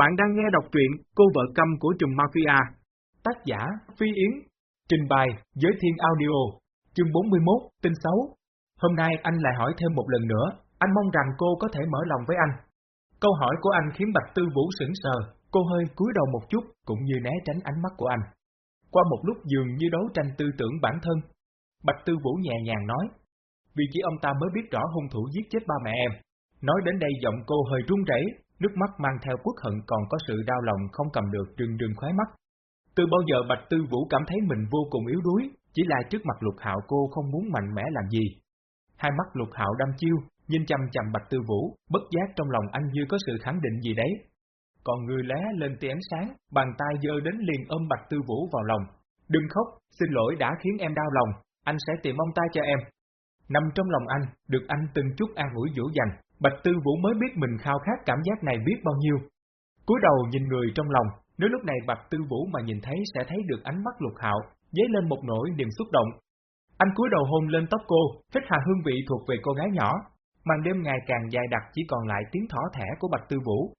Bạn đang nghe đọc truyện Cô vợ câm của trùm mafia. Tác giả Phi Yến. Trình bày Giới Thiên Audio. Chương 41, tin xấu. Hôm nay anh lại hỏi thêm một lần nữa, anh mong rằng cô có thể mở lòng với anh. Câu hỏi của anh khiến Bạch Tư Vũ sững sờ, cô hơi cúi đầu một chút, cũng như né tránh ánh mắt của anh. Qua một lúc dường như đấu tranh tư tưởng bản thân, Bạch Tư Vũ nhẹ nhàng nói, vì chỉ ông ta mới biết rõ hung thủ giết chết ba mẹ em. Nói đến đây giọng cô hơi run rẩy, nước mắt mang theo quốc hận còn có sự đau lòng không cầm được trừng trừng khóe mắt. Từ bao giờ Bạch Tư Vũ cảm thấy mình vô cùng yếu đuối, chỉ là trước mặt Lục Hạo cô không muốn mạnh mẽ làm gì. Hai mắt Lục Hạo đăm chiêu, nhìn chăm chăm Bạch Tư Vũ, bất giác trong lòng anh như có sự khẳng định gì đấy. Còn người lé lên tia ánh sáng, bàn tay dơ đến liền ôm Bạch Tư Vũ vào lòng. Đừng khóc, xin lỗi đã khiến em đau lòng, anh sẽ tìm ông ta cho em. Nằm trong lòng anh, được anh từng chút an ủi dỗ dành, Bạch Tư Vũ mới biết mình khao khát cảm giác này biết bao nhiêu. cúi đầu nhìn người trong lòng, nếu lúc này Bạch Tư Vũ mà nhìn thấy sẽ thấy được ánh mắt lục hạo, dấy lên một nỗi niềm xúc động. Anh cúi đầu hôn lên tóc cô, thích hà hương vị thuộc về cô gái nhỏ. Màn đêm ngày càng dài đặc chỉ còn lại tiếng thỏ thẻ của Bạch Tư Vũ.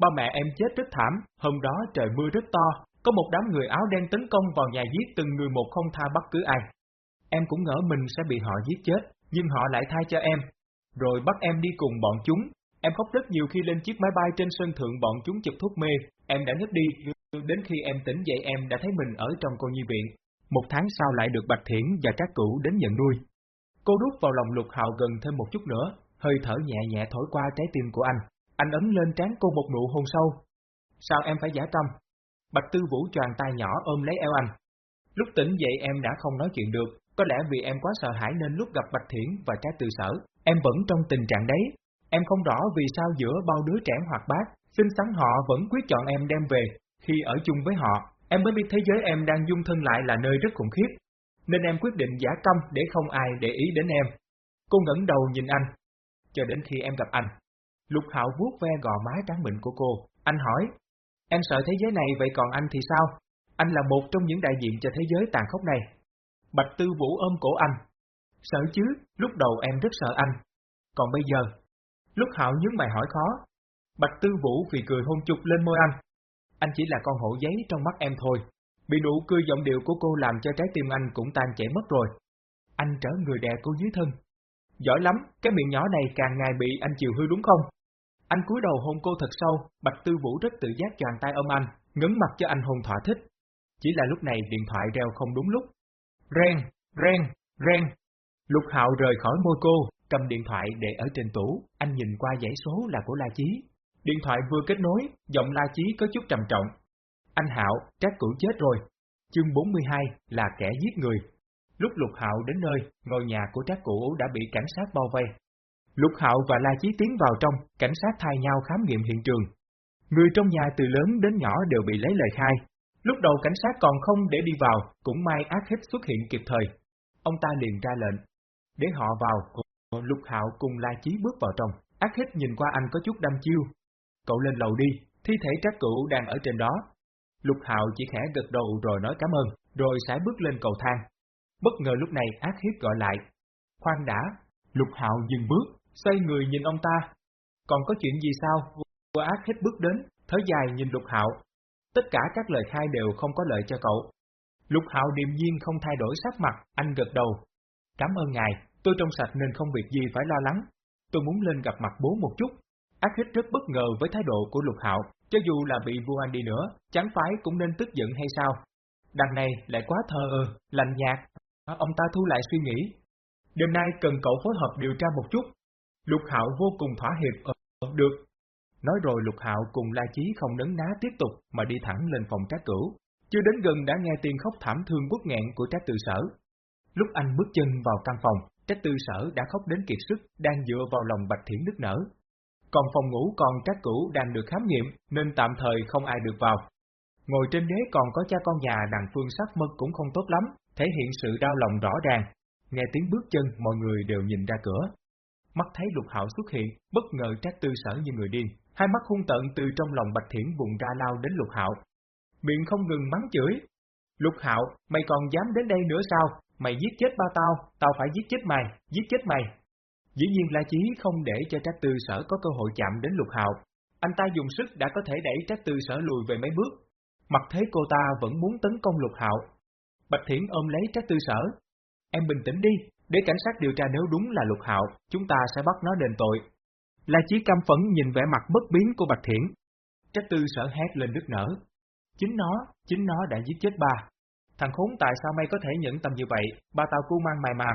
Ba mẹ em chết rất thảm, hôm đó trời mưa rất to, có một đám người áo đen tấn công vào nhà giết từng người một không tha bất cứ ai. Em cũng ngỡ mình sẽ bị họ giết chết, nhưng họ lại thay cho em, rồi bắt em đi cùng bọn chúng. Em khóc rất nhiều khi lên chiếc máy bay trên sân thượng bọn chúng chụp thuốc mê, em đã ngất đi, đến khi em tỉnh dậy em đã thấy mình ở trong cô nhi viện. Một tháng sau lại được Bạch Thiển và các cũ đến nhận nuôi. Cô đút vào lòng lục hạo gần thêm một chút nữa, hơi thở nhẹ nhẹ thổi qua trái tim của anh. Anh ấn lên trán cô một nụ hôn sâu. Sao em phải giả tâm? Bạch Tư Vũ tràn tay nhỏ ôm lấy eo anh. Lúc tỉnh dậy em đã không nói chuyện được, có lẽ vì em quá sợ hãi nên lúc gặp Bạch Thiển và trái từ sở, em vẫn trong tình trạng đấy. Em không rõ vì sao giữa bao đứa trẻ hoạt bát, xinh xắn họ vẫn quyết chọn em đem về. Khi ở chung với họ, em mới biết thế giới em đang dung thân lại là nơi rất khủng khiếp. Nên em quyết định giả câm để không ai để ý đến em. Cô ngẩng đầu nhìn anh. Cho đến khi em gặp anh. Lục Hạo vuốt ve gò má trắng mịn của cô. Anh hỏi, em sợ thế giới này vậy còn anh thì sao? Anh là một trong những đại diện cho thế giới tàn khốc này. Bạch Tư Vũ ôm cổ anh. Sợ chứ, lúc đầu em rất sợ anh. Còn bây giờ, lúc Hạo nhướng mày hỏi khó. Bạch Tư Vũ vì cười hôn chục lên môi anh. Anh chỉ là con hổ giấy trong mắt em thôi. Bị nụ cười giọng điệu của cô làm cho trái tim anh cũng tan chảy mất rồi. Anh trở người đè cô dưới thân. Giỏi lắm, cái miệng nhỏ này càng ngày bị anh chiều hư đúng không? Anh cúi đầu hôn cô thật sâu, Bạch Tư Vũ rất tự giác choàng tay ôm anh, ngấn mặt cho anh hôn thỏa thích. Chỉ là lúc này điện thoại reo không đúng lúc, Ren, ren, ren. Lục Hạo rời khỏi môi cô, cầm điện thoại để ở trên tủ, anh nhìn qua dãy số là của La Chí. Điện thoại vừa kết nối, giọng La Chí có chút trầm trọng. Anh Hạo, Trác Cửu chết rồi. Chương 42 là kẻ giết người. Lúc Lục Hạo đến nơi, ngôi nhà của Trác Cửu đã bị cảnh sát bao vây. Lục Hạo và La Chí tiến vào trong, cảnh sát thay nhau khám nghiệm hiện trường. Người trong nhà từ lớn đến nhỏ đều bị lấy lời khai, Lúc đầu cảnh sát còn không để đi vào, cũng may ác hít xuất hiện kịp thời. Ông ta liền ra lệnh, để họ vào, Lục Hạo cùng La Chí bước vào trong, ác hít nhìn qua anh có chút đăm chiêu. Cậu lên lầu đi, thi thể trác cửu đang ở trên đó. Lục Hạo chỉ khẽ gật đầu rồi nói cảm ơn, rồi sải bước lên cầu thang. Bất ngờ lúc này ác hiếp gọi lại. Khoan đã, Lục Hạo dừng bước, xoay người nhìn ông ta. Còn có chuyện gì sao? Cô ác hết bước đến, thở dài nhìn Lục Hạo, Tất cả các lời khai đều không có lợi cho cậu. Lục Hạo điềm nhiên không thay đổi sắc mặt, anh gật đầu. Cảm ơn ngài, tôi trong sạch nên không việc gì phải lo lắng. Tôi muốn lên gặp mặt bố một chút. Ác hít rất bất ngờ với thái độ của Lục Hạo, cho dù là bị vua anh đi nữa, chẳng phải cũng nên tức giận hay sao? Đằng này lại quá thờ ơ, lạnh nhạt. Ông ta thu lại suy nghĩ. Đêm nay cần cậu phối hợp điều tra một chút. Lục Hạo vô cùng thỏa hiệp. Ờ, được, Nói rồi Lục Hạo cùng La Chí không nấn ná tiếp tục mà đi thẳng lên phòng trác cửu. Chưa đến gần đã nghe tiếng khóc thảm thương bút nghẹn của trác tự sở. Lúc anh bước chân vào căn phòng, trác tư sở đã khóc đến kiệt sức, đang dựa vào lòng Bạch Thiển nức nở. Còn phòng ngủ còn trác cũ đang được khám nghiệm, nên tạm thời không ai được vào. Ngồi trên đế còn có cha con nhà đằng phương sắc mật cũng không tốt lắm, thể hiện sự đau lòng rõ ràng. Nghe tiếng bước chân mọi người đều nhìn ra cửa. Mắt thấy lục hạo xuất hiện, bất ngờ trác tư sở như người điên, Hai mắt hung tận từ trong lòng Bạch Thiển vùng ra lao đến Lục Hạo. Miệng không ngừng mắng chửi. Lục Hạo, mày còn dám đến đây nữa sao? Mày giết chết ba tao, tao phải giết chết mày, giết chết mày. Dĩ nhiên La Chí không để cho Trác Tư Sở có cơ hội chạm đến Lục Hạo. anh ta dùng sức đã có thể đẩy Trác Tư Sở lùi về mấy bước. Mặt thế cô ta vẫn muốn tấn công Lục Hạo. Bạch Thiển ôm lấy Trác Tư Sở. Em bình tĩnh đi, để cảnh sát điều tra nếu đúng là Lục Hạo, chúng ta sẽ bắt nó đền tội. La Chí căm phẫn nhìn vẻ mặt bất biến của Bạch Thiển. Trác Tư Sở hét lên đứt nở. Chính nó, chính nó đã giết chết ba. Thằng khốn tại sao mày có thể nhẫn tâm như vậy, ba tao cu mang mày mà.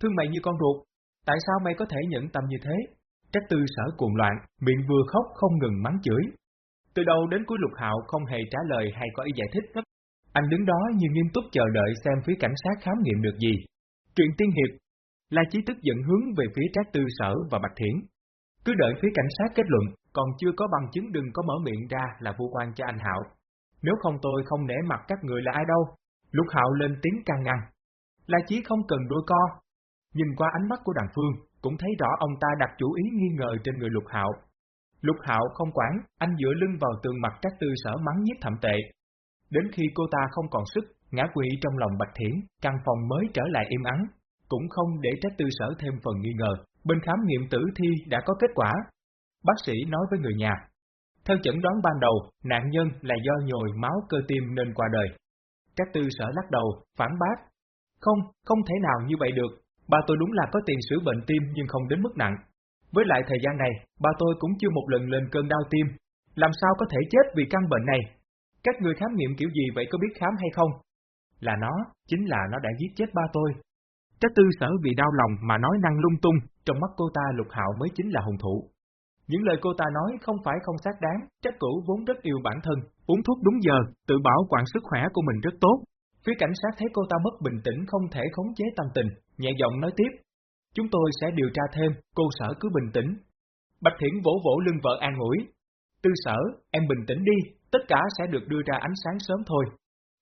Thương mày như con ruột, tại sao mày có thể nhẫn tâm như thế? Trác tư sở cuồng loạn, miệng vừa khóc không ngừng mắng chửi. Từ đầu đến cuối lục hạo không hề trả lời hay có ý giải thích. Anh đứng đó như nghiêm túc chờ đợi xem phía cảnh sát khám nghiệm được gì. Truyện tiên hiệp, La Chí tức giận hướng về phía Trác Tư Sở và Bạch Thiển. Cứ đợi phía cảnh sát kết luận, còn chưa có bằng chứng đừng có mở miệng ra là vu quan cho anh Hạo. Nếu không tôi không nể mặt các người là ai đâu. Lục Hạo lên tiếng can ngăn. La Chí không cần đôi co. Nhìn qua ánh mắt của đàn phương, cũng thấy rõ ông ta đặt chủ ý nghi ngờ trên người Lục Hạo. Lục Hạo không quản, anh dựa lưng vào tường mặt các tư sở mắng nhiếc thậm tệ. Đến khi cô ta không còn sức, ngã quỵ trong lòng Bạch Thiển, căn phòng mới trở lại im ắng, cũng không để trách tư sở thêm phần nghi ngờ. Bên khám nghiệm tử thi đã có kết quả. Bác sĩ nói với người nhà. Theo chẩn đoán ban đầu, nạn nhân là do nhồi máu cơ tim nên qua đời. Các tư sở lắc đầu, phản bác. Không, không thể nào như vậy được, ba tôi đúng là có tiền sử bệnh tim nhưng không đến mức nặng. Với lại thời gian này, ba tôi cũng chưa một lần lên cơn đau tim. Làm sao có thể chết vì căn bệnh này? Các người khám nghiệm kiểu gì vậy có biết khám hay không? Là nó, chính là nó đã giết chết ba tôi. các tư sở vì đau lòng mà nói năng lung tung, trong mắt cô ta lục hạo mới chính là hùng thủ. Những lời cô ta nói không phải không xác đáng, trách cũ vốn rất yêu bản thân, uống thuốc đúng giờ, tự bảo quản sức khỏe của mình rất tốt. Phía cảnh sát thấy cô ta mất bình tĩnh không thể khống chế tâm tình, nhẹ giọng nói tiếp. Chúng tôi sẽ điều tra thêm, cô sở cứ bình tĩnh. Bạch Thiển vỗ vỗ lưng vợ an ủi. Tư sở, em bình tĩnh đi, tất cả sẽ được đưa ra ánh sáng sớm thôi.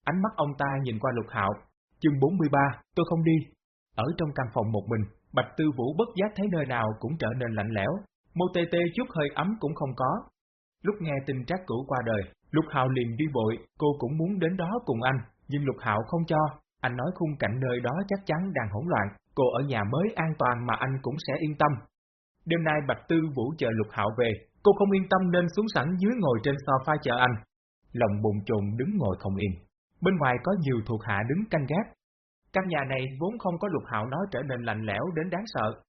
Ánh mắt ông ta nhìn qua lục hạo. Chương 43, tôi không đi. Ở trong căn phòng một mình, Bạch Tư Vũ bất giác thấy nơi nào cũng trở nên lạnh lẽo, Mô tê tê chút hơi ấm cũng không có. Lúc nghe tin trác cửu qua đời, Lục Hạo liền đi bội, cô cũng muốn đến đó cùng anh, nhưng Lục Hạo không cho, anh nói khung cảnh nơi đó chắc chắn đang hỗn loạn, cô ở nhà mới an toàn mà anh cũng sẽ yên tâm. Đêm nay Bạch Tư Vũ chờ Lục Hạo về, cô không yên tâm nên xuống sẵn dưới ngồi trên sofa chờ anh. Lòng bồn chồn đứng ngồi không yên. Bên ngoài có nhiều thuộc hạ đứng canh gác. Căn nhà này vốn không có Lục Hạo nói trở nên lạnh lẽo đến đáng sợ,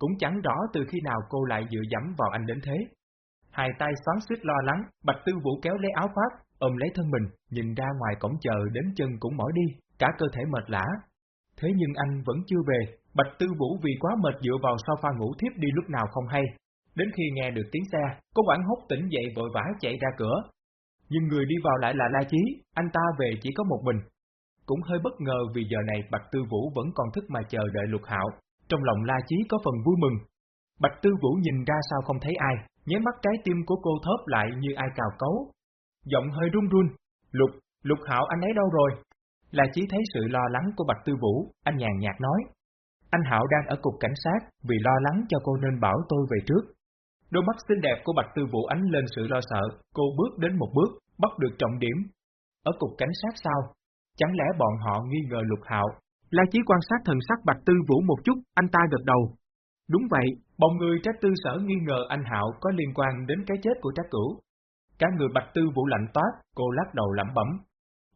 cũng chẳng rõ từ khi nào cô lại dựa dẫm vào anh đến thế. Hai tay xoắn xít lo lắng, Bạch Tư Vũ kéo lấy áo khoác, ôm lấy thân mình, nhìn ra ngoài cổng chờ đến chân cũng mỏi đi, cả cơ thể mệt lã. Thế nhưng anh vẫn chưa về, Bạch Tư Vũ vì quá mệt dựa vào sofa ngủ thiếp đi lúc nào không hay. Đến khi nghe được tiếng xe, cô quảng hốt tỉnh dậy vội vã chạy ra cửa. Nhưng người đi vào lại là La Chí, anh ta về chỉ có một mình. Cũng hơi bất ngờ vì giờ này Bạch Tư Vũ vẫn còn thức mà chờ đợi Lục Hạo, trong lòng La Chí có phần vui mừng. Bạch Tư Vũ nhìn ra sao không thấy ai, nhé mắt trái tim của cô thớp lại như ai cào cấu. Giọng hơi run run, Lục, Lục Hạo anh ấy đâu rồi? La Chí thấy sự lo lắng của Bạch Tư Vũ, anh nhàn nhạt nói. Anh Hạo đang ở cục cảnh sát, vì lo lắng cho cô nên bảo tôi về trước. Đôi mắt xinh đẹp của Bạch Tư Vũ ánh lên sự lo sợ, cô bước đến một bước, bắt được trọng điểm. Ở cục cảnh sát sao? Chẳng lẽ bọn họ nghi ngờ Lục Hạo La Chí quan sát thần sắc Bạch Tư Vũ một chút, anh ta gật đầu. Đúng vậy, bọn người trách tư sở nghi ngờ anh Hạo có liên quan đến cái chết của trác cửu. Cả người Bạch Tư Vũ lạnh toát, cô lắc đầu lẩm bẩm.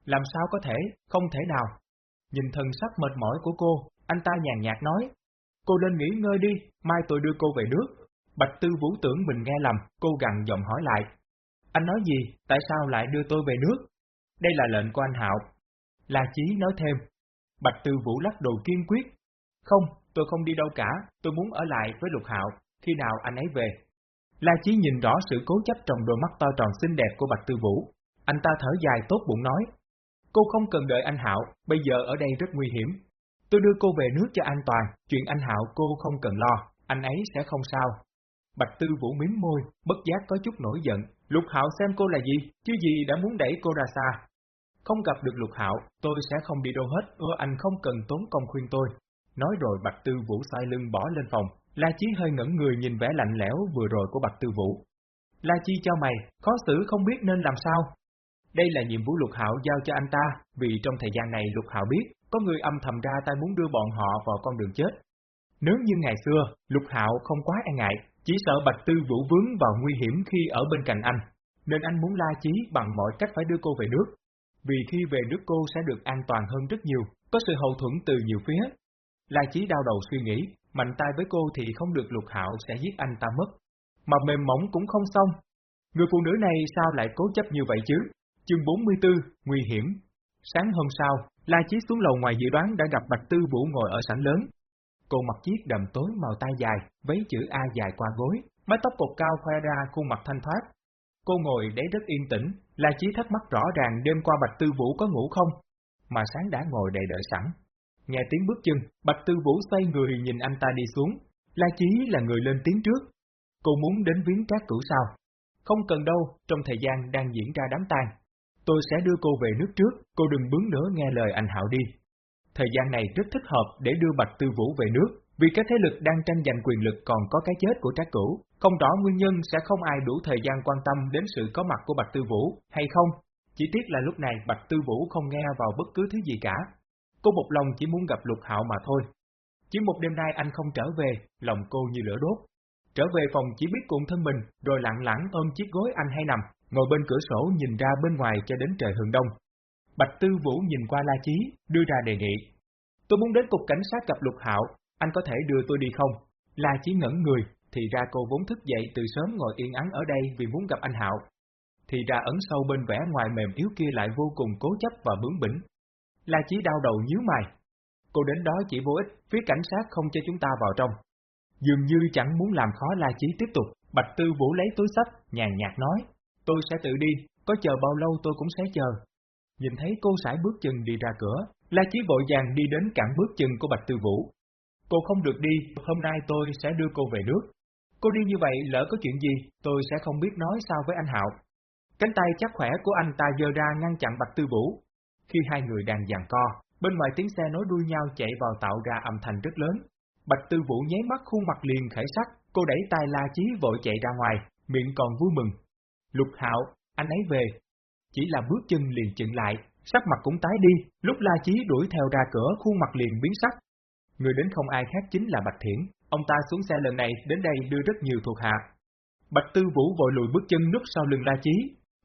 Làm sao có thể, không thể nào. Nhìn thần sắc mệt mỏi của cô, anh ta nhàn nhạt nói. Cô lên nghỉ ngơi đi, mai tôi đưa cô về nước. Bạch Tư Vũ tưởng mình nghe lầm, cô gằn giọng hỏi lại. Anh nói gì, tại sao lại đưa tôi về nước? Đây là lệnh của anh Hạo. La Chí nói thêm, Bạch Tư Vũ lắc đầu kiên quyết. Không, tôi không đi đâu cả, tôi muốn ở lại với Lục Hạo, khi nào anh ấy về. La Chí nhìn rõ sự cố chấp trong đôi mắt to tròn xinh đẹp của Bạch Tư Vũ. Anh ta thở dài tốt bụng nói. Cô không cần đợi anh Hạo, bây giờ ở đây rất nguy hiểm. Tôi đưa cô về nước cho an toàn, chuyện anh Hạo cô không cần lo, anh ấy sẽ không sao. Bạch Tư Vũ miếm môi, bất giác có chút nổi giận. Lục Hạo xem cô là gì, chứ gì đã muốn đẩy cô ra xa. Không gặp được lục hạo, tôi sẽ không đi đâu hết, ưa anh không cần tốn công khuyên tôi. Nói rồi Bạch Tư Vũ sai lưng bỏ lên phòng, La Chí hơi ngẩn người nhìn vẻ lạnh lẽo vừa rồi của Bạch Tư Vũ. La Chi cho mày, khó xử không biết nên làm sao. Đây là nhiệm vụ lục hạo giao cho anh ta, vì trong thời gian này lục hạo biết, có người âm thầm ra tay muốn đưa bọn họ vào con đường chết. Nếu như ngày xưa, lục hạo không quá e ngại, Chỉ sợ Bạch Tư Vũ vướng vào nguy hiểm khi ở bên cạnh anh, nên anh muốn La Chí bằng mọi cách phải đưa cô về nước. Vì khi về nước cô sẽ được an toàn hơn rất nhiều, có sự hậu thuẫn từ nhiều phía. La Chí đau đầu suy nghĩ, mạnh tay với cô thì không được Lục Hạo sẽ giết anh ta mất. Mà mềm mỏng cũng không xong. Người phụ nữ này sao lại cố chấp như vậy chứ? Chương 44, Nguy hiểm Sáng hôm sau, La Chí xuống lầu ngoài dự đoán đã gặp Bạch Tư Vũ ngồi ở sảnh lớn. Cô mặc chiếc đầm tối màu tay dài, váy chữ A dài qua gối, mái tóc cột cao khoe ra khuôn mặt thanh thoát. Cô ngồi đấy rất yên tĩnh, La Chí thắc mắc rõ ràng đêm qua Bạch Tư Vũ có ngủ không, mà sáng đã ngồi đầy đợi sẵn. Nghe tiếng bước chân, Bạch Tư Vũ xoay người nhìn anh ta đi xuống, La Chí là người lên tiếng trước. Cô muốn đến viếng các cửu sao. Không cần đâu, trong thời gian đang diễn ra đám tang, Tôi sẽ đưa cô về nước trước, cô đừng bướng nữa nghe lời anh Hạo đi. Thời gian này rất thích hợp để đưa Bạch Tư Vũ về nước, vì các thế lực đang tranh giành quyền lực còn có cái chết của trác cửu, không rõ nguyên nhân sẽ không ai đủ thời gian quan tâm đến sự có mặt của Bạch Tư Vũ, hay không? Chỉ tiếc là lúc này Bạch Tư Vũ không nghe vào bất cứ thứ gì cả. Cô một lòng chỉ muốn gặp Lục Hạo mà thôi. Chỉ một đêm nay anh không trở về, lòng cô như lửa đốt. Trở về phòng chỉ biết cuộn thân mình, rồi lặng lặng ôm chiếc gối anh hay nằm, ngồi bên cửa sổ nhìn ra bên ngoài cho đến trời hừng đông. Bạch Tư Vũ nhìn qua La Chí, đưa ra đề nghị. Tôi muốn đến cục cảnh sát gặp Lục Hạo, anh có thể đưa tôi đi không? La Chí ngẩn người, thì ra cô vốn thức dậy từ sớm ngồi yên ắng ở đây vì muốn gặp anh Hạo. Thì ra ấn sâu bên vẻ ngoài mềm yếu kia lại vô cùng cố chấp và bướng bỉnh. La Chí đau đầu nhíu mày. Cô đến đó chỉ vô ích, phía cảnh sát không cho chúng ta vào trong. Dường như chẳng muốn làm khó La Chí tiếp tục, Bạch Tư Vũ lấy túi sách, nhàn nhạt nói. Tôi sẽ tự đi, có chờ bao lâu tôi cũng sẽ chờ. Nhìn thấy cô sải bước chân đi ra cửa, La Chí vội vàng đi đến cản bước chân của Bạch Tư Vũ. Cô không được đi, hôm nay tôi sẽ đưa cô về nước. Cô đi như vậy lỡ có chuyện gì, tôi sẽ không biết nói sao với anh Hạo. Cánh tay chắc khỏe của anh ta giơ ra ngăn chặn Bạch Tư Vũ. Khi hai người đang giằng co, bên ngoài tiếng xe nối đuôi nhau chạy vào tạo ra âm thanh rất lớn. Bạch Tư Vũ nháy mắt khuôn mặt liền khởi sắc, cô đẩy tay La Chí vội chạy ra ngoài, miệng còn vui mừng, Lục Hạo, anh ấy về. Chỉ là bước chân liền chừng lại, sắc mặt cũng tái đi, lúc La Chí đuổi theo ra cửa khuôn mặt liền biến sắc. Người đến không ai khác chính là Bạch Thiển, ông ta xuống xe lần này đến đây đưa rất nhiều thuộc hạ. Bạch Tư Vũ vội lùi bước chân núp sau lưng La Chí,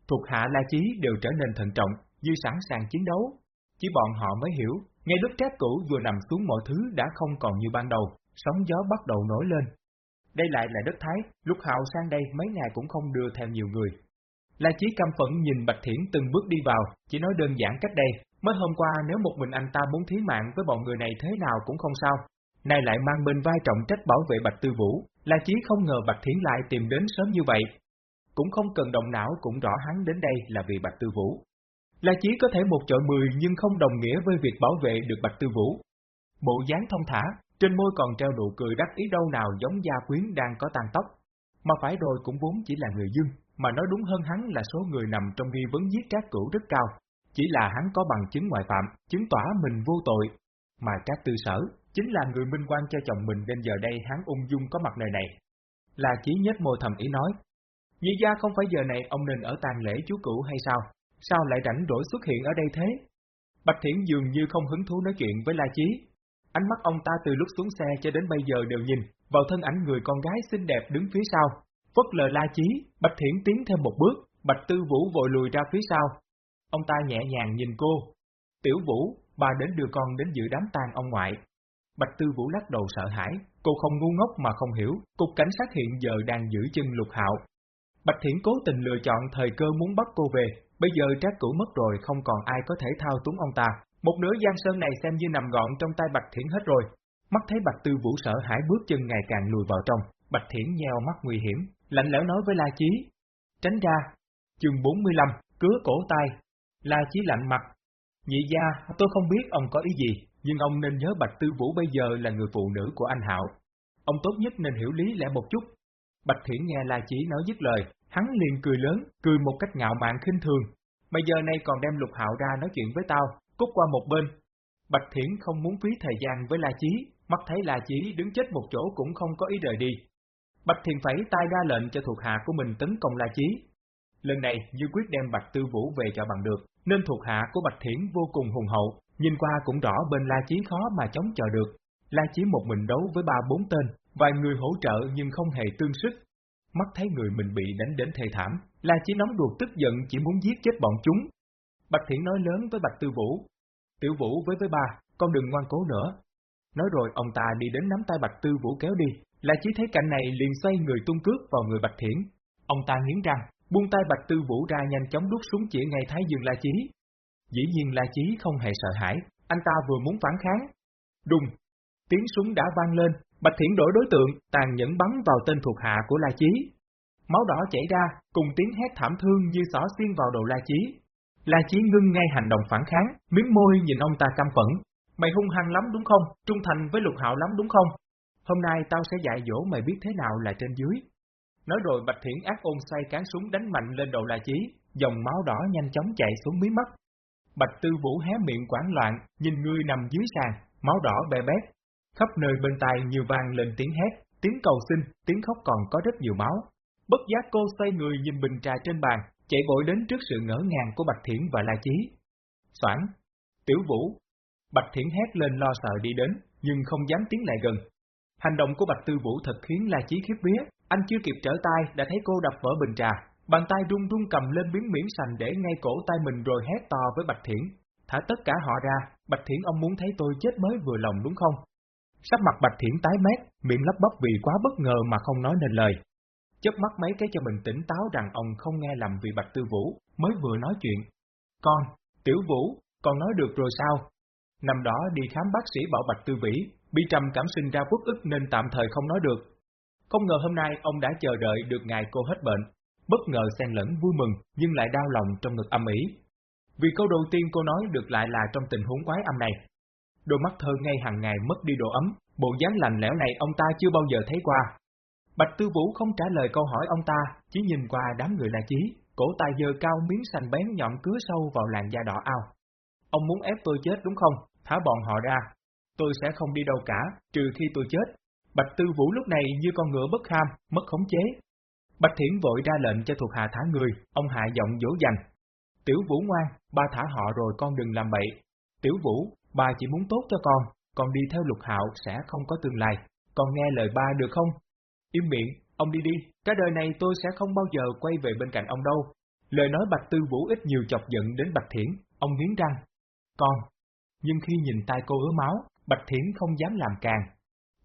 thuộc hạ La Chí đều trở nên thận trọng, như sẵn sàng chiến đấu. Chỉ bọn họ mới hiểu, ngay lúc trác cũ vừa nằm xuống mọi thứ đã không còn như ban đầu, sóng gió bắt đầu nổi lên, đây lại là đất Thái, lúc Hạo sang đây mấy ngày cũng không đưa theo nhiều người. La Chí căm phẫn nhìn Bạch Thiển từng bước đi vào, chỉ nói đơn giản cách đây, mới hôm qua nếu một mình anh ta muốn thí mạng với bọn người này thế nào cũng không sao. Nay lại mang bên vai trọng trách bảo vệ Bạch Tư Vũ, La Chí không ngờ Bạch Thiển lại tìm đến sớm như vậy. Cũng không cần động não cũng rõ hắn đến đây là vì Bạch Tư Vũ. La Chí có thể một chọi mười nhưng không đồng nghĩa với việc bảo vệ được Bạch Tư Vũ. Bộ dáng thông thả, trên môi còn treo nụ cười đắc ý đâu nào giống gia quyến đang có tàn tóc. Mà phải rồi cũng vốn chỉ là người dưng, mà nói đúng hơn hắn là số người nằm trong nghi vấn giết trác cửu rất cao. Chỉ là hắn có bằng chứng ngoại phạm, chứng tỏa mình vô tội. Mà trác tư sở, chính là người minh quan cho chồng mình nên giờ đây hắn ung dung có mặt nơi này. Là chỉ nhất môi thầm ý nói. Nhi gia không phải giờ này ông nên ở tàn lễ chú cửu hay sao? Sao lại rảnh rỗi xuất hiện ở đây thế? Bạch Thiển dường như không hứng thú nói chuyện với La Chí, Ánh mắt ông ta từ lúc xuống xe cho đến bây giờ đều nhìn vào thân ảnh người con gái xinh đẹp đứng phía sau. Phất lờ la chí, Bạch Thiển tiến thêm một bước, Bạch Tư Vũ vội lùi ra phía sau. Ông ta nhẹ nhàng nhìn cô. Tiểu Vũ, bà đến đưa con đến dự đám tang ông ngoại. Bạch Tư Vũ lắc đầu sợ hãi, cô không ngu ngốc mà không hiểu, cục cảnh sát hiện giờ đang giữ chân lục hạo. Bạch Thiển cố tình lựa chọn thời cơ muốn bắt cô về, bây giờ trác cửu mất rồi không còn ai có thể thao túng ông ta, một nửa giang sơn này xem như nằm gọn trong tay Bạch Thiển hết rồi. Mắt thấy Bạch Tư Vũ sợ hãi bước chân ngày càng lùi vào trong, Bạch Thiển nheo mắt nguy hiểm, lạnh lẽo nói với La Chí. Tránh ra. Chương 45, cứa cổ tay. La Chí lạnh mặt. Nhị gia, tôi không biết ông có ý gì, nhưng ông nên nhớ Bạch Tư Vũ bây giờ là người phụ nữ của anh Hạo. Ông tốt nhất nên hiểu lý lẽ một chút. Bạch Thiển nghe La Chí nói dứt lời, hắn liền cười lớn, cười một cách ngạo mạn khinh thường. Bây giờ nay còn đem Lục Hạo ra nói chuyện với tao, cút qua một bên. Bạch Thiển không muốn phí thời gian với La Chí, mắt thấy La Chí đứng chết một chỗ cũng không có ý rời đi. Bạch Thiền phải tay ra lệnh cho thuộc hạ của mình tấn công La Chí. Lần này Dư quyết đem Bạch Tư Vũ về cho bằng được, nên thuộc hạ của Bạch Thiển vô cùng hùng hậu, nhìn qua cũng rõ bên La Chí khó mà chống chờ được. La Chí một mình đấu với ba bốn tên, vài người hỗ trợ nhưng không hề tương sức. Mắt thấy người mình bị đánh đến thê thảm, La Chí nóng ruột tức giận chỉ muốn giết chết bọn chúng. Bạch Thiển nói lớn với Bạch Tư Vũ. Tiểu Vũ với với ba, con đừng ngoan cố nữa. Nói rồi ông ta đi đến nắm tay Bạch Tư Vũ kéo đi, La Chí thấy cảnh này liền xoay người tung cước vào người Bạch Thiển. Ông ta nghiến răng, buông tay Bạch Tư Vũ ra nhanh chóng đút súng chỉ ngay thái dương La Chí. Dĩ nhiên La Chí không hề sợ hãi, anh ta vừa muốn phản kháng. Đùng! Tiếng súng đã vang lên, Bạch Thiển đổi đối tượng, tàn nhẫn bắn vào tên thuộc hạ của La Chí. Máu đỏ chảy ra, cùng tiếng hét thảm thương như xỏ xiên vào đầu La Chí. La Chí ngưng ngay hành động phản kháng, miếng môi nhìn ông ta căm phẫn. Mày hung hăng lắm đúng không? Trung thành với lục hạo lắm đúng không? Hôm nay tao sẽ dạy dỗ mày biết thế nào là trên dưới. Nói rồi Bạch Thiển ác ôn say cán súng đánh mạnh lên đầu La Chí, dòng máu đỏ nhanh chóng chạy xuống mí mắt. Bạch Tư Vũ hé miệng quảng loạn, nhìn người nằm dưới sàn, máu đỏ bè bét. Khắp nơi bên tai nhiều vang lên tiếng hét, tiếng cầu xin, tiếng khóc còn có rất nhiều máu. Bất giác cô xoay người nhìn bình trà trên bàn, chạy vội đến trước sự ngỡ ngàng của Bạch Thiển và La Chí. Soảng! Tiểu Vũ! Bạch Thiển hét lên lo sợ đi đến, nhưng không dám tiến lại gần. Hành động của Bạch Tư Vũ thật khiến La Chí khiếp vía, anh chưa kịp trở tay đã thấy cô đập vỡ bình trà, bàn tay run run cầm lên miếng miếng sành để ngay cổ tay mình rồi hét to với Bạch Thiển. Thả tất cả họ ra, Bạch Thiển ông muốn thấy tôi chết mới vừa lòng đúng không? Sắc mặt Bạch Thiển tái mét, miệng lắp bắp vì quá bất ngờ mà không nói nên lời. Chớp mắt mấy cái cho mình tỉnh táo rằng ông không nghe lầm vì Bạch Tư Vũ, mới vừa nói chuyện. Con, Tiểu Vũ, con nói được rồi sao? Năm đó đi khám bác sĩ bảo Bạch Tư Vĩ, bị trầm cảm sinh ra quốc ức nên tạm thời không nói được. Không ngờ hôm nay ông đã chờ đợi được ngày cô hết bệnh, bất ngờ xen lẫn vui mừng nhưng lại đau lòng trong ngực âm ỉ. Vì câu đầu tiên cô nói được lại là trong tình huống quái âm này. Đôi mắt thơ ngay hàng ngày mất đi độ ấm, bộ dáng lạnh lẽo này ông ta chưa bao giờ thấy qua. Bạch Tư Vũ không trả lời câu hỏi ông ta, chỉ nhìn qua đám người là chí, cổ tay giơ cao miếng sành bén nhọn cứa sâu vào làn da đỏ ao. Ông muốn ép tôi chết đúng không? Thả bọn họ ra. Tôi sẽ không đi đâu cả, trừ khi tôi chết. Bạch Tư Vũ lúc này như con ngựa bất kham, mất khống chế. Bạch Thiển vội ra lệnh cho thuộc hạ thả người, ông hạ giọng dỗ dành. Tiểu Vũ ngoan, ba thả họ rồi con đừng làm bậy. Tiểu Vũ, ba chỉ muốn tốt cho con, con đi theo lục hạo sẽ không có tương lai. Con nghe lời ba được không? Im miệng, ông đi đi, cả đời này tôi sẽ không bao giờ quay về bên cạnh ông đâu. Lời nói Bạch Tư Vũ ít nhiều chọc giận đến Bạch Thiển, ông nghiến răng. Con, nhưng khi nhìn tay cô ứa máu, Bạch Thiển không dám làm càng.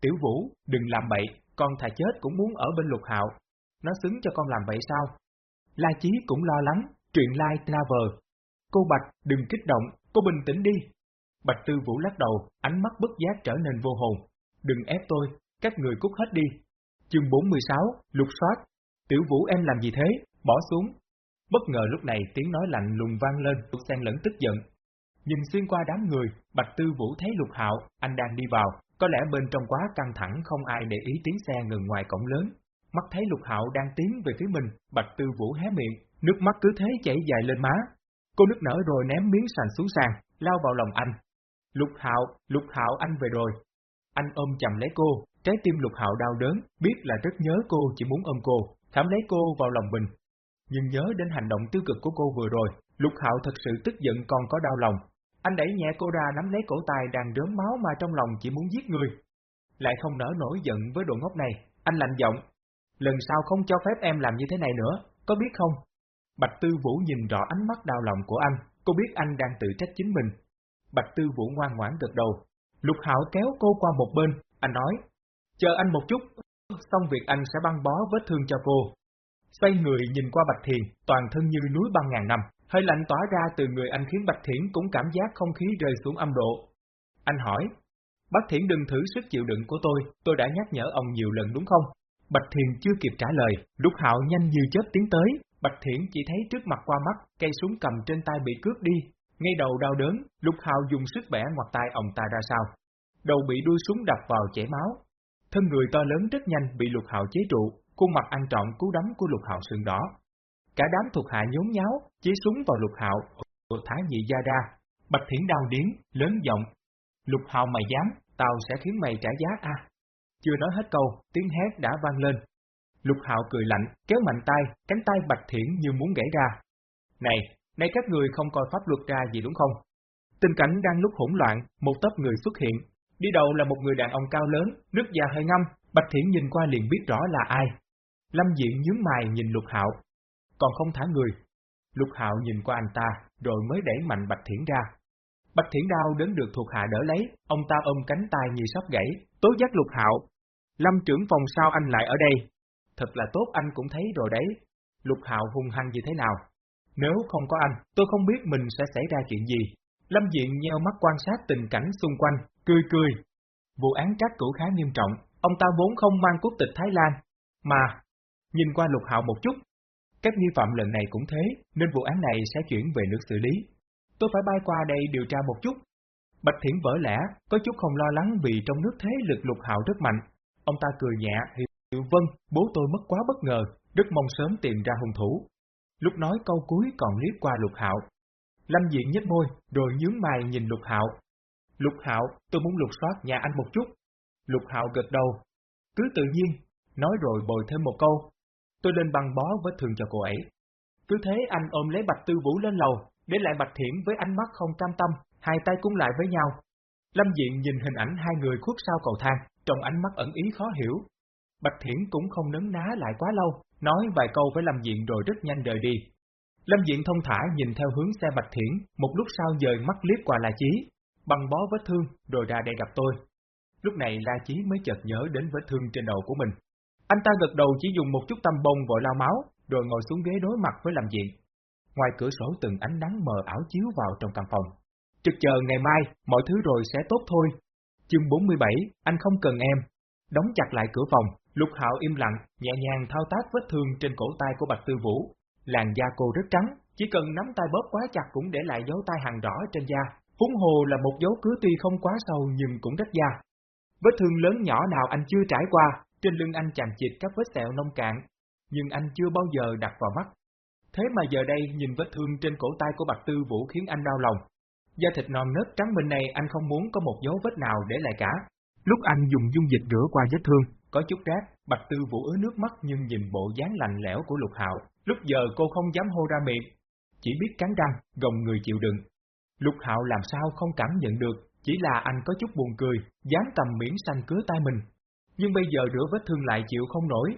Tiểu Vũ, đừng làm bậy, con thà chết cũng muốn ở bên lục hạo. Nó xứng cho con làm vậy sao? La Chí cũng lo lắng, chuyện lai like vờ. Cô Bạch, đừng kích động, cô bình tĩnh đi. Bạch Tư Vũ lắc đầu, ánh mắt bất giác trở nên vô hồn. Đừng ép tôi, các người cút hết đi. Chương 46, lục soát. Tiểu Vũ em làm gì thế? Bỏ xuống. Bất ngờ lúc này tiếng nói lạnh lùng vang lên, xen lẫn tức giận, Nhìn xuyên qua đám người, Bạch Tư Vũ thấy Lục Hạo, anh đang đi vào, có lẽ bên trong quá căng thẳng không ai để ý tiếng xe ngừng ngoài cổng lớn. Mắt thấy Lục Hạo đang tiến về phía mình, Bạch Tư Vũ hé miệng, nước mắt cứ thế chảy dài lên má. Cô nước nở rồi ném miếng sành xuống sàn, lao vào lòng anh. Lục Hạo, Lục Hạo anh về rồi. Anh ôm chầm lấy cô, trái tim Lục Hạo đau đớn, biết là rất nhớ cô chỉ muốn ôm cô, thảm lấy cô vào lòng mình. Nhưng nhớ đến hành động tiêu cực của cô vừa rồi, Lục Hạo thật sự tức giận còn có đau lòng, anh đẩy nhẹ cô ra nắm lấy cổ tay đang rớm máu mà trong lòng chỉ muốn giết người. Lại không nỡ nổi giận với đồ ngốc này, anh lạnh giọng. Lần sau không cho phép em làm như thế này nữa, có biết không? Bạch Tư Vũ nhìn rõ ánh mắt đau lòng của anh, cô biết anh đang tự trách chính mình. Bạch Tư Vũ ngoan ngoãn gật đầu. Lục Hạo kéo cô qua một bên, anh nói, chờ anh một chút, xong việc anh sẽ băng bó vết thương cho cô. Xoay người nhìn qua Bạch Thiền, toàn thân như núi băng ngàn năm. Hơi lạnh tỏa ra từ người anh khiến Bạch Thiển cũng cảm giác không khí rơi xuống âm độ. Anh hỏi, Bạch Thiển đừng thử sức chịu đựng của tôi, tôi đã nhắc nhở ông nhiều lần đúng không? Bạch Thiển chưa kịp trả lời, lúc hạo nhanh như chớp tiến tới, Bạch Thiển chỉ thấy trước mặt qua mắt, cây súng cầm trên tay bị cướp đi. Ngay đầu đau đớn, Lục hạo dùng sức bẻ ngoặt tay ông ta ra sao. Đầu bị đuôi súng đập vào chảy máu. Thân người to lớn rất nhanh bị lục hạo chế trụ, khuôn mặt ăn trọn cú đấm của lục hạo sườn đỏ, Cả đám thuộc hạ nhốn nháo, chế súng vào lục hạo, thả nhị gia ra. Bạch Thiển đau điến, lớn giọng. Lục hạo mày dám, tao sẽ khiến mày trả giá a. Chưa nói hết câu, tiếng hét đã vang lên. Lục hạo cười lạnh, kéo mạnh tay, cánh tay Bạch Thiển như muốn gãy ra. Này, này các người không coi pháp luật ra gì đúng không? Tình cảnh đang lúc hỗn loạn, một tấp người xuất hiện. Đi đầu là một người đàn ông cao lớn, nước da hơi ngâm, Bạch Thiển nhìn qua liền biết rõ là ai. Lâm Diện nhướng mày nhìn Lục Hạo, còn không thả người. Lục Hạo nhìn qua anh ta, rồi mới đẩy mạnh Bạch Thiển ra. Bạch Thiển đau đến được thuộc hạ đỡ lấy, ông ta ôm cánh tay như sắp gãy, tố giác Lục Hạo. Lâm trưởng phòng sao anh lại ở đây? Thật là tốt anh cũng thấy rồi đấy. Lục Hạo hung hăng như thế nào? Nếu không có anh, tôi không biết mình sẽ xảy ra chuyện gì. Lâm Diện nheo mắt quan sát tình cảnh xung quanh, cười cười. Vụ án trách cũ khá nghiêm trọng, ông ta vốn không mang quốc tịch Thái Lan, mà, nhìn qua Lục Hạo một chút, các nghi phạm lần này cũng thế, nên vụ án này sẽ chuyển về nước xử lý. Tôi phải bay qua đây điều tra một chút. Bạch Thiển vỡ lẽ, có chút không lo lắng vì trong nước thế lực Lục Hạo rất mạnh. Ông ta cười nhẹ, hiểu vâng, bố tôi mất quá bất ngờ, rất mong sớm tìm ra hung thủ. Lúc nói câu cuối còn liếc qua Lục Hạo. Lâm Diện nhếch môi, rồi nhướng mày nhìn Lục Hạo. Lục Hạo, tôi muốn lục soát nhà anh một chút. Lục Hạo gật đầu. Cứ tự nhiên, nói rồi bồi thêm một câu. Tôi lên băng bó vết thương cho cô ấy. Cứ thế anh ôm lấy Bạch Tư Vũ lên lầu, để lại Bạch Thiển với ánh mắt không cam tâm, hai tay cũng lại với nhau. Lâm Diện nhìn hình ảnh hai người khuất sau cầu thang, trong ánh mắt ẩn ý khó hiểu. Bạch Thiển cũng không nấn ná lại quá lâu, nói vài câu với Lâm Diện rồi rất nhanh rời đi. Lâm Diện thông thả nhìn theo hướng xe Bạch Thiển, một lúc sau dời mắt liếc qua La Chí, băng bó vết thương rồi ra đây gặp tôi. Lúc này La Chí mới chợt nhớ đến vết thương trên đầu của mình. Anh ta gật đầu chỉ dùng một chút tăm bông vội lao máu, rồi ngồi xuống ghế đối mặt với làm Diện. Ngoài cửa sổ từng ánh nắng mờ ảo chiếu vào trong căn phòng. Trực chờ ngày mai, mọi thứ rồi sẽ tốt thôi. Chương 47, anh không cần em. Đóng chặt lại cửa phòng, Lục Hạo im lặng, nhẹ nhàng thao tác vết thương trên cổ tay của Bạch Tư Vũ. Làn da cô rất trắng, chỉ cần nắm tay bóp quá chặt cũng để lại dấu tay hàng rõ trên da. Húng hồ là một dấu cứ tuy không quá sâu nhưng cũng rất da. Vết thương lớn nhỏ nào anh chưa trải qua, trên lưng anh chằng chịt các vết sẹo nông cạn, nhưng anh chưa bao giờ đặt vào mắt. Thế mà giờ đây nhìn vết thương trên cổ tay của Bạch Tư Vũ khiến anh đau lòng. Da thịt non nớt trắng bên này anh không muốn có một dấu vết nào để lại cả. Lúc anh dùng dung dịch rửa qua vết thương, có chút rác, Bạch Tư Vũ ứa nước mắt nhưng nhìn bộ dáng lạnh lẽo của Lục Hạo, lúc giờ cô không dám hô ra miệng, chỉ biết cắn răng, gồng người chịu đựng. Lục Hạo làm sao không cảm nhận được, chỉ là anh có chút buồn cười, dám cầm miễn xanh cứa tay mình. Nhưng bây giờ rửa vết thương lại chịu không nổi.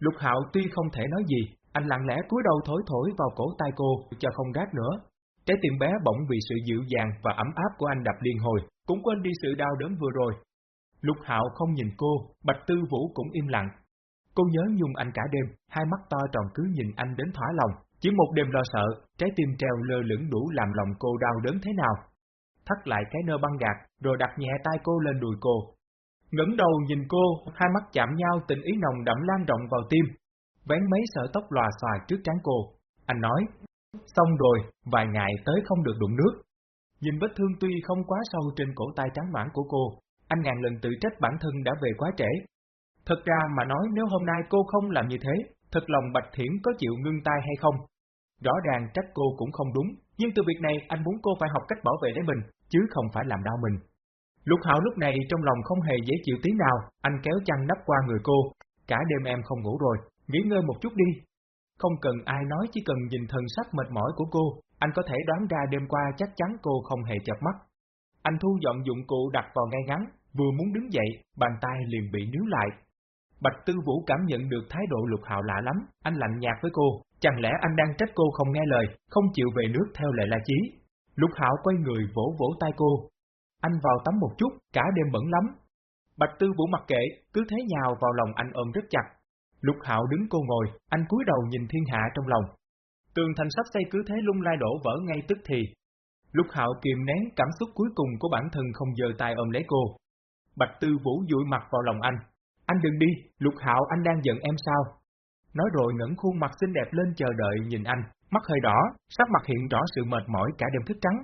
Lục Hạo tuy không thể nói gì, anh lặng lẽ cúi đầu thổi thổi vào cổ tay cô, cho không gác nữa. Trái tim bé bỗng vì sự dịu dàng và ấm áp của anh đập liên hồi, cũng quên đi sự đau đớn vừa rồi. Lục Hạo không nhìn cô, Bạch Tư Vũ cũng im lặng. Cô nhớ nhung anh cả đêm, hai mắt to tròn cứ nhìn anh đến thỏa lòng. Chỉ một đêm lo sợ, trái tim treo lơ lửng đủ làm lòng cô đau đớn thế nào. Thắt lại cái nơ băng gạt, rồi đặt nhẹ tay cô lên đùi cô ngẩng đầu nhìn cô, hai mắt chạm nhau tình ý nồng đậm lan rộng vào tim. Vén mấy sợi tóc lòa xòa trước trán cô. Anh nói, xong rồi, vài ngày tới không được đụng nước. Nhìn vết thương tuy không quá sâu trên cổ tay trắng mãn của cô, anh ngàn lần tự trách bản thân đã về quá trễ. Thật ra mà nói nếu hôm nay cô không làm như thế, thật lòng Bạch Thiển có chịu ngưng tay hay không? Rõ ràng trách cô cũng không đúng, nhưng từ việc này anh muốn cô phải học cách bảo vệ lấy mình, chứ không phải làm đau mình. Lục Hạo lúc này trong lòng không hề dễ chịu tí nào, anh kéo chăn đắp qua người cô. Cả đêm em không ngủ rồi, nghỉ ngơi một chút đi. Không cần ai nói chỉ cần nhìn thần sắc mệt mỏi của cô, anh có thể đoán ra đêm qua chắc chắn cô không hề chợp mắt. Anh thu dọn dụng cụ đặt vào ngay ngắn, vừa muốn đứng dậy, bàn tay liền bị níu lại. Bạch Tư Vũ cảm nhận được thái độ lục hạo lạ lắm, anh lạnh nhạt với cô, chẳng lẽ anh đang trách cô không nghe lời, không chịu về nước theo lệ la chí. Lục hạo quay người vỗ vỗ tay cô. Anh vào tắm một chút, cả đêm bẩn lắm. Bạch Tư Vũ mặc kệ, cứ thế nhào vào lòng anh ôm rất chặt. Lục hạo đứng cô ngồi, anh cúi đầu nhìn thiên hạ trong lòng. Tường thành sắp xây cứ thế lung lai đổ vỡ ngay tức thì. Lục hạo kiềm nén cảm xúc cuối cùng của bản thân không giơ tay ôm lấy cô, Bạch Tư Vũ dụi mặt vào lòng anh. Anh đừng đi, Lục Hạo anh đang giận em sao? Nói rồi ngẩng khuôn mặt xinh đẹp lên chờ đợi nhìn anh, mắt hơi đỏ, sắc mặt hiện rõ sự mệt mỏi cả đêm thức trắng.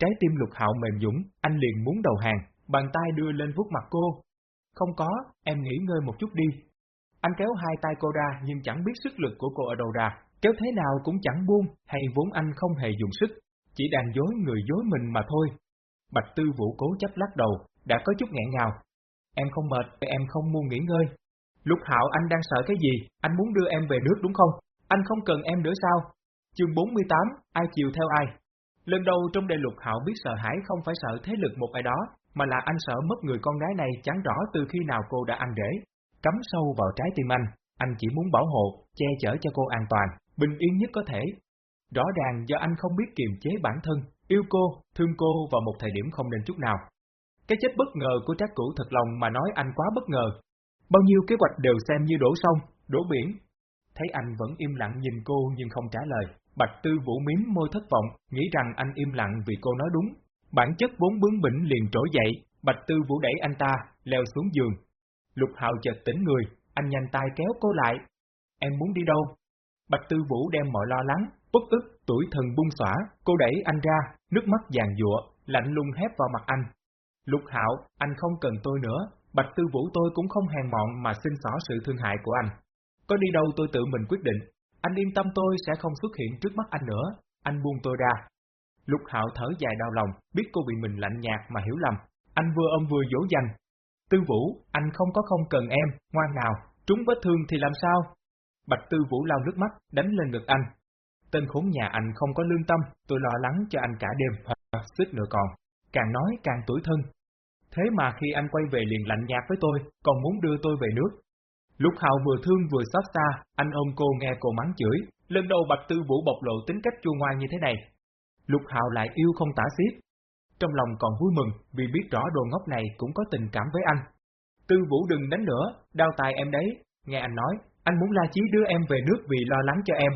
Trái tim Lục Hạo mềm dũng, anh liền muốn đầu hàng, bàn tay đưa lên vuốt mặt cô. Không có, em nghỉ ngơi một chút đi. Anh kéo hai tay cô ra nhưng chẳng biết sức lực của cô ở đâu ra, kéo thế nào cũng chẳng buông, hay vốn anh không hề dùng sức, chỉ đàn dối người dối mình mà thôi. Bạch Tư Vũ cố chấp lắc đầu, đã có chút nghẹn ngào. Em không mệt, em không muốn nghỉ ngơi. Lục Hạo anh đang sợ cái gì, anh muốn đưa em về nước đúng không? Anh không cần em nữa sao? Chương 48, ai chịu theo ai? Lần đầu trong đại Lục Hạo biết sợ hãi không phải sợ thế lực một ai đó, mà là anh sợ mất người con gái này chẳng rõ từ khi nào cô đã ăn rễ. cắm sâu vào trái tim anh, anh chỉ muốn bảo hộ, che chở cho cô an toàn, bình yên nhất có thể. Rõ ràng do anh không biết kiềm chế bản thân, yêu cô, thương cô vào một thời điểm không nên chút nào. Cái chết bất ngờ của trác cửu thật lòng mà nói anh quá bất ngờ. Bao nhiêu kế hoạch đều xem như đổ sông, đổ biển. Thấy anh vẫn im lặng nhìn cô nhưng không trả lời, Bạch Tư Vũ miếm môi thất vọng, nghĩ rằng anh im lặng vì cô nói đúng. Bản chất vốn bướng bỉnh liền trỗi dậy, Bạch Tư Vũ đẩy anh ta, leo xuống giường. Lục Hạo chợt tỉnh người, anh nhanh tay kéo cô lại. Em muốn đi đâu? Bạch Tư Vũ đem mọi lo lắng, bất ức, tuổi thần bung xỏa, cô đẩy anh ra, nước mắt vàng dụa, lạnh lùng hép vào mặt anh. Lục Hạo, anh không cần tôi nữa, Bạch Tư Vũ tôi cũng không hèn mọn mà xin xỏ sự thương hại của anh. Có đi đâu tôi tự mình quyết định, anh yên tâm tôi sẽ không xuất hiện trước mắt anh nữa, anh buông tôi ra. Lục Hạo thở dài đau lòng, biết cô bị mình lạnh nhạt mà hiểu lầm, anh vừa ôm vừa dỗ dành. Tư Vũ, anh không có không cần em, ngoan nào, trúng vết thương thì làm sao? Bạch Tư Vũ lau nước mắt, đánh lên ngực anh. Tên khốn nhà anh không có lương tâm, tôi lo lắng cho anh cả đêm, hoặc xích nữa còn. Càng nói càng tuổi thân. Thế mà khi anh quay về liền lạnh nhạt với tôi, còn muốn đưa tôi về nước. Lúc Hạo vừa thương vừa xót xa, anh ôm cô nghe cô mắng chửi, lần đầu Bạch Tư Vũ bộc lộ tính cách chua ngoan như thế này. Lục Hạo lại yêu không tả xiết, trong lòng còn vui mừng vì biết rõ đồ ngốc này cũng có tình cảm với anh. Tư Vũ đừng đánh nữa, đau tài em đấy, nghe anh nói, anh muốn La Chí đưa em về nước vì lo lắng cho em.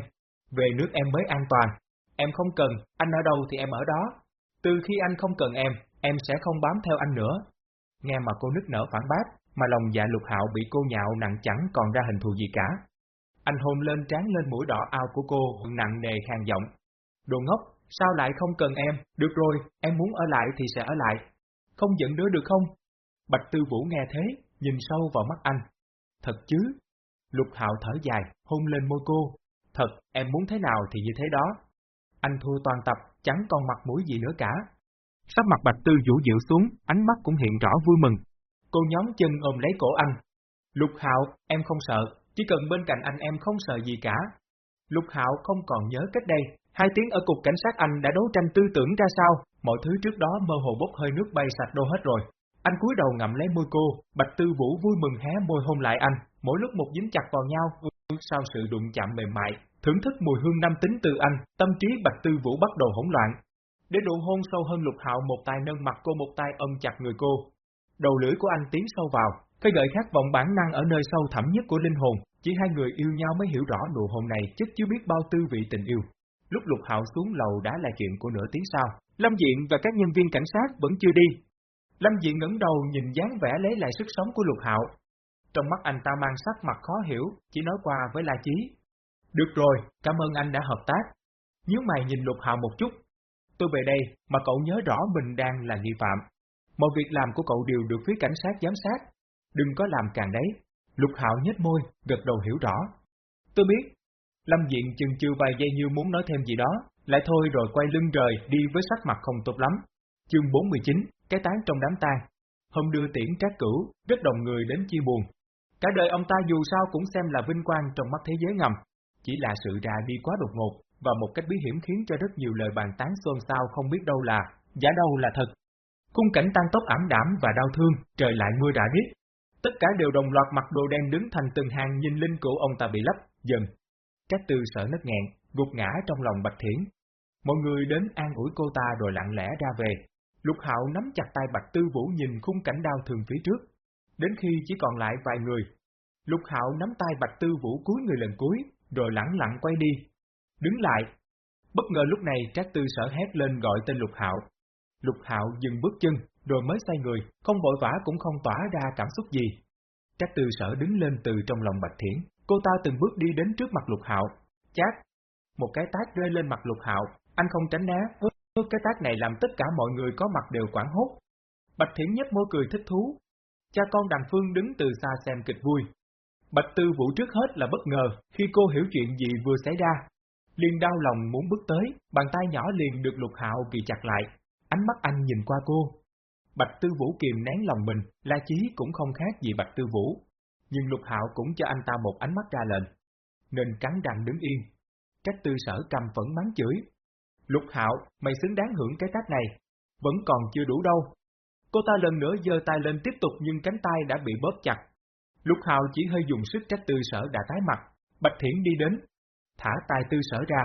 Về nước em mới an toàn, em không cần, anh ở đâu thì em ở đó. Từ khi anh không cần em, em sẽ không bám theo anh nữa. Nghe mà cô nức nở phản bác, mà lòng dạ lục hạo bị cô nhạo nặng chẳng còn ra hình thù gì cả. Anh hôn lên trán lên mũi đỏ ao của cô, nặng nề khàn giọng. Đồ ngốc, Sao lại không cần em? Được rồi, em muốn ở lại thì sẽ ở lại. Không giận đứa được không? Bạch Tư Vũ nghe thế, nhìn sâu vào mắt anh. Thật chứ? Lục Hạo thở dài, hôn lên môi cô. Thật, em muốn thế nào thì như thế đó. Anh thua toàn tập, chẳng còn mặt mũi gì nữa cả. Sắp mặt Bạch Tư Vũ dịu xuống, ánh mắt cũng hiện rõ vui mừng. Cô nhóm chân ôm lấy cổ anh. Lục Hạo, em không sợ, chỉ cần bên cạnh anh em không sợ gì cả. Lục Hạo không còn nhớ cách đây, Hai tiếng ở cục cảnh sát Anh đã đấu tranh tư tưởng ra sao, mọi thứ trước đó mơ hồ bốc hơi nước bay sạch đâu hết rồi. Anh cúi đầu ngậm lấy môi cô, Bạch Tư Vũ vui mừng hé môi hôn lại anh, mỗi lúc một dính chặt vào nhau, sau sự đụng chạm mềm mại, thưởng thức mùi hương nam tính từ anh, tâm trí Bạch Tư Vũ bắt đầu hỗn loạn. Để đụng hôn sâu hơn lục hạo một tay nâng mặt cô một tay ôm chặt người cô. Đầu lưỡi của anh tiến sâu vào, khơi gợi khát vọng bản năng ở nơi sâu thẳm nhất của linh hồn, chỉ hai người yêu nhau mới hiểu rõ nụ hôn này chất chưa biết bao tư vị tình yêu. Lúc Lục Hạo xuống lầu đã là chuyện của nửa tiếng sau, Lâm Diện và các nhân viên cảnh sát vẫn chưa đi. Lâm Diện ngẩng đầu nhìn dáng vẻ lấy lại sức sống của Lục Hạo. Trong mắt anh ta mang sắc mặt khó hiểu, chỉ nói qua với La Chí. Được rồi, cảm ơn anh đã hợp tác. Nhớ mày nhìn Lục Hạo một chút. Tôi về đây mà cậu nhớ rõ mình đang là nghi phạm. Mọi việc làm của cậu đều được phía cảnh sát giám sát. Đừng có làm càng đấy. Lục Hạo nhếch môi, gật đầu hiểu rõ. Tôi biết, Lâm Diện chừng chừ vài giây như muốn nói thêm gì đó, lại thôi rồi quay lưng rời đi với sắc mặt không tốt lắm. Chương 49, cái tán trong đám tang. Hôm đưa tiễn các cửu, rất đồng người đến chia buồn. Cả đời ông ta dù sao cũng xem là vinh quang trong mắt thế giới ngầm, chỉ là sự ra đi quá đột ngột, và một cách bí hiểm khiến cho rất nhiều lời bàn tán xôn xao không biết đâu là, giả đâu là thật. Khung cảnh tăng tốc ảm đảm và đau thương, trời lại mưa đã riết. Tất cả đều đồng loạt mặc đồ đen đứng thành từng hàng nhìn linh cữu ông ta bị lấp, dần, Trác tư sở nứt nghẹn, gục ngã trong lòng Bạch Thiển. Mọi người đến an ủi cô ta rồi lặng lẽ ra về. Lục Hạo nắm chặt tay Bạch Tư Vũ nhìn khung cảnh đau thường phía trước. Đến khi chỉ còn lại vài người, Lục Hạo nắm tay Bạch Tư Vũ cúi người lần cuối, rồi lặng lặng quay đi. Đứng lại. Bất ngờ lúc này Trác Tư Sở hét lên gọi tên Lục Hạo. Lục Hạo dừng bước chân, rồi mới xoay người, không vội vã cũng không tỏa ra cảm xúc gì. Trác Tư Sở đứng lên từ trong lòng Bạch Thiển, Cô ta từng bước đi đến trước mặt lục hạo, chát. Một cái tác rơi lên mặt lục hạo, anh không tránh né, cái tác này làm tất cả mọi người có mặt đều quảng hốt. Bạch Thiển nhếch môi cười thích thú. Cha con đằng Phương đứng từ xa xem kịch vui. Bạch Tư Vũ trước hết là bất ngờ khi cô hiểu chuyện gì vừa xảy ra. Liền đau lòng muốn bước tới, bàn tay nhỏ liền được lục hạo kỳ chặt lại. Ánh mắt anh nhìn qua cô. Bạch Tư Vũ kìm nén lòng mình, La Chí cũng không khác gì Bạch Tư Vũ nhưng Lục Hạo cũng cho anh ta một ánh mắt ra lệnh, nên cắn răng đứng yên. Trách tư sở cầm phẫn mắng chửi. Lục Hạo, mày xứng đáng hưởng cái tát này, vẫn còn chưa đủ đâu. Cô ta lần nữa giơ tay lên tiếp tục nhưng cánh tay đã bị bóp chặt. Lục Hạo chỉ hơi dùng sức trách tư sở đã tái mặt, Bạch Thiển đi đến, thả tay tư sở ra.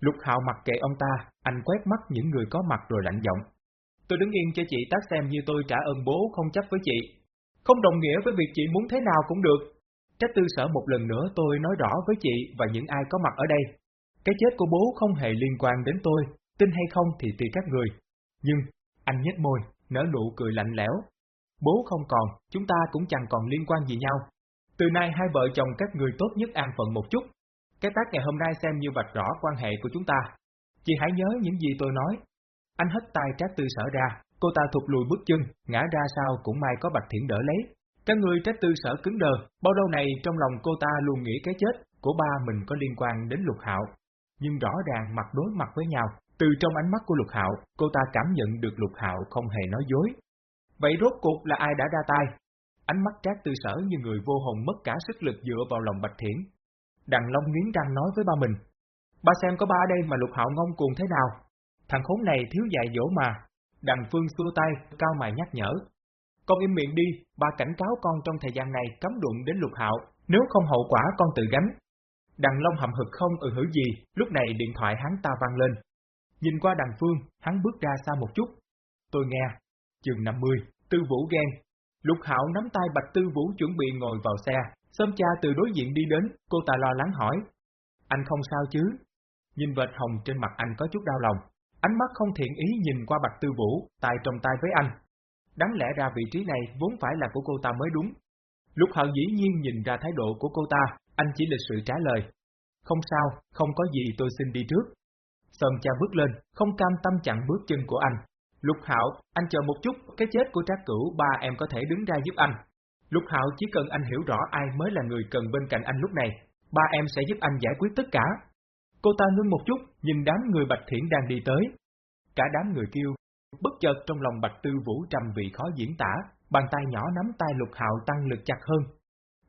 Lục Hạo mặc kệ ông ta, anh quét mắt những người có mặt rồi lạnh giọng. Tôi đứng yên cho chị tác xem như tôi trả ơn bố không chấp với chị. Không đồng nghĩa với việc chị muốn thế nào cũng được. Trách tư sở một lần nữa tôi nói rõ với chị và những ai có mặt ở đây. Cái chết của bố không hề liên quan đến tôi, tin hay không thì tùy các người. Nhưng, anh nhếch môi, nở nụ cười lạnh lẽo. Bố không còn, chúng ta cũng chẳng còn liên quan gì nhau. Từ nay hai vợ chồng các người tốt nhất an phận một chút. Cái tác ngày hôm nay xem như vạch rõ quan hệ của chúng ta. Chị hãy nhớ những gì tôi nói. Anh hất tay trác tư sở ra, cô ta thụt lùi bước chân, ngã ra sau cũng may có bạch thiện đỡ lấy. Các người trách tư sở cứng đờ, bao lâu này trong lòng cô ta luôn nghĩ cái chết của ba mình có liên quan đến lục hạo. Nhưng rõ ràng mặt đối mặt với nhau, từ trong ánh mắt của lục hạo, cô ta cảm nhận được lục hạo không hề nói dối. Vậy rốt cuộc là ai đã ra tay? Ánh mắt trác tư sở như người vô hồn mất cả sức lực dựa vào lòng bạch thiển. Đằng Long nghiến răng nói với ba mình. Ba xem có ba ở đây mà lục hạo ngông cuồng thế nào? Thằng khốn này thiếu dạy dỗ mà. Đằng Phương xua tay, cao mày nhắc nhở. Con im miệng đi, ba cảnh cáo con trong thời gian này cấm đụng đến lục hạo, nếu không hậu quả con tự gánh. Đằng Long hậm hực không ừ hử gì, lúc này điện thoại hắn ta vang lên. Nhìn qua đằng Phương, hắn bước ra xa một chút. Tôi nghe, chừng 50, Tư Vũ ghen. Lục Hạo nắm tay Bạch Tư Vũ chuẩn bị ngồi vào xe, Sâm cha từ đối diện đi đến, cô ta lo lắng hỏi. Anh không sao chứ? Nhìn vệt hồng trên mặt anh có chút đau lòng. Ánh mắt không thiện ý nhìn qua Bạch Tư Vũ, tay trong tay với anh. Đáng lẽ ra vị trí này vốn phải là của cô ta mới đúng. Lúc Hạo dĩ nhiên nhìn ra thái độ của cô ta, anh chỉ lịch sự trả lời. Không sao, không có gì tôi xin đi trước. Sơn cha bước lên, không cam tâm chặn bước chân của anh. Lục Hạo, anh chờ một chút, cái chết của trác cửu ba em có thể đứng ra giúp anh. Lục Hạo chỉ cần anh hiểu rõ ai mới là người cần bên cạnh anh lúc này, ba em sẽ giúp anh giải quyết tất cả. Cô ta ngưng một chút, nhìn đám người Bạch Thiển đang đi tới. Cả đám người kêu, bất chợt trong lòng Bạch Tư Vũ trầm vị khó diễn tả, bàn tay nhỏ nắm tay Lục Hạo tăng lực chặt hơn.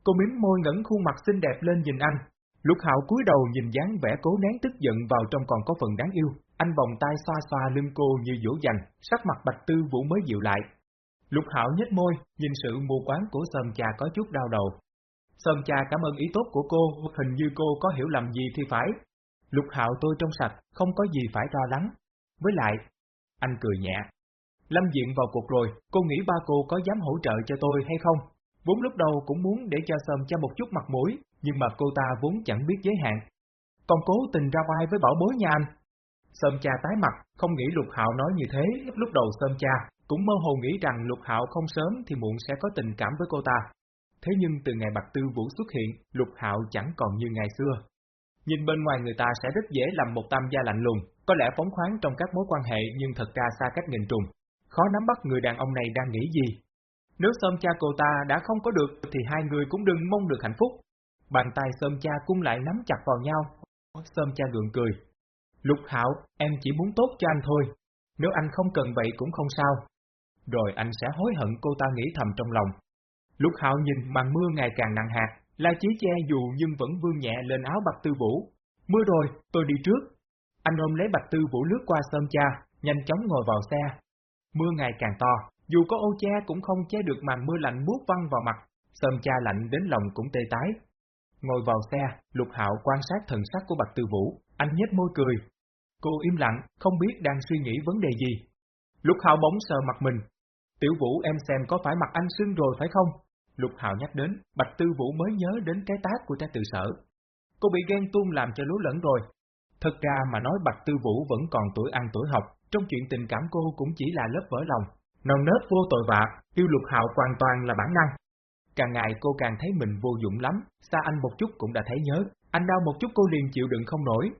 Cô miếm môi ngẩng khuôn mặt xinh đẹp lên nhìn anh. Lục Hạo cúi đầu nhìn dáng vẻ cố nén tức giận vào trong còn có phần đáng yêu, anh vòng tay xoa xoa lưng cô như dỗ dành, sắc mặt Bạch Tư Vũ mới dịu lại, Lục Hạo nhếch môi, nhìn sự mù quáng của Sơn Cha có chút đau đầu. Sơn Cha cảm ơn ý tốt của cô, hình như cô có hiểu lầm gì thì phải. Lục Hạo tôi trong sạch, không có gì phải lo lắng. Với lại, anh cười nhẹ. Lâm Diện vào cuộc rồi, cô nghĩ ba cô có dám hỗ trợ cho tôi hay không? Vốn lúc đầu cũng muốn để cho Sơn Cha một chút mặt mũi, nhưng mà cô ta vốn chẳng biết giới hạn. Còn cố tình ra vai với bảo bối nha anh. Sơn Cha tái mặt, không nghĩ Lục Hạo nói như thế, lúc đầu Sơn Cha cũng mơ hồ nghĩ rằng Lục Hạo không sớm thì muộn sẽ có tình cảm với cô ta. Thế nhưng từ ngày Bạch Tư Vũ xuất hiện, Lục Hạo chẳng còn như ngày xưa. Nhìn bên ngoài người ta sẽ rất dễ làm một tam gia lạnh lùng, có lẽ phóng khoáng trong các mối quan hệ nhưng thật ra xa cách nghìn trùng. Khó nắm bắt người đàn ông này đang nghĩ gì. Nếu Sơm cha cô ta đã không có được thì hai người cũng đừng mong được hạnh phúc. Bàn tay Sơm cha cung lại nắm chặt vào nhau. Sơm cha gượng cười. Lục Hạo, em chỉ muốn tốt cho anh thôi. Nếu anh không cần vậy cũng không sao, rồi anh sẽ hối hận cô ta nghĩ thầm trong lòng. Lúc Hạo nhìn màn mưa ngày càng nặng hạt, La Chí che dù nhưng vẫn vương nhẹ lên áo Bạch Tư Vũ. Mưa rồi, tôi đi trước. Anh ôm lấy Bạch Tư Vũ lướt qua sơn cha, nhanh chóng ngồi vào xe. Mưa ngày càng to, dù có ô che cũng không che được màn mưa lạnh buốt văng vào mặt, sơn cha lạnh đến lòng cũng tê tái. Ngồi vào xe, Lục Hạo quan sát thần sắc của Bạch Tư Vũ, anh nhếch môi cười. Cô im lặng, không biết đang suy nghĩ vấn đề gì. Lục Hạo bỗng sờ mặt mình, Tiểu Vũ em xem có phải mặt anh sưng rồi phải không? Lục Hạo nhắc đến, Bạch Tư Vũ mới nhớ đến cái tác của trái tự sở. Cô bị ghen tuông làm cho lú lẫn rồi. Thật ra mà nói Bạch Tư Vũ vẫn còn tuổi ăn tuổi học, trong chuyện tình cảm cô cũng chỉ là lớp vỡ lòng. Non nớt vô tội vạ, yêu Lục Hạo hoàn toàn là bản năng. Càng ngày cô càng thấy mình vô dụng lắm, xa anh một chút cũng đã thấy nhớ, anh đau một chút cô liền chịu đựng không nổi.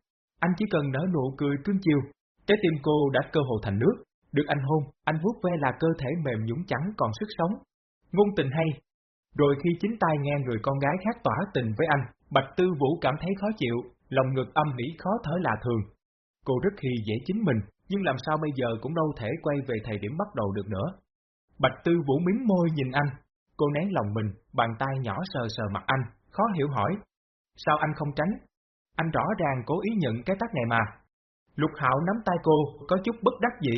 Anh chỉ cần nở nụ cười cưng chiều, trái tim cô đã cơ hồ thành nước, được anh hôn, anh vuốt ve là cơ thể mềm nhũng trắng còn sức sống. Ngôn tình hay. Rồi khi chính tay nghe người con gái khác tỏa tình với anh, Bạch Tư Vũ cảm thấy khó chịu, lòng ngực âm nỉ khó thở là thường. Cô rất khi dễ chính mình, nhưng làm sao bây giờ cũng đâu thể quay về thời điểm bắt đầu được nữa. Bạch Tư Vũ miếng môi nhìn anh, cô nén lòng mình, bàn tay nhỏ sờ sờ mặt anh, khó hiểu hỏi. Sao anh không tránh? Anh rõ ràng cố ý nhận cái tắt này mà. Lục Hạo nắm tay cô, có chút bất đắc dĩ,